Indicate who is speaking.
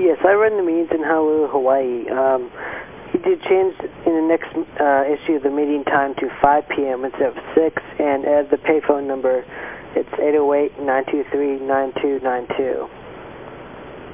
Speaker 1: Yes, I run the meetings in Honolulu, Hawaii. Um, he did change in the next uh, issue of the meeting time to 5 p.m. instead of 6, and add the payphone number, it's 808-923-9292.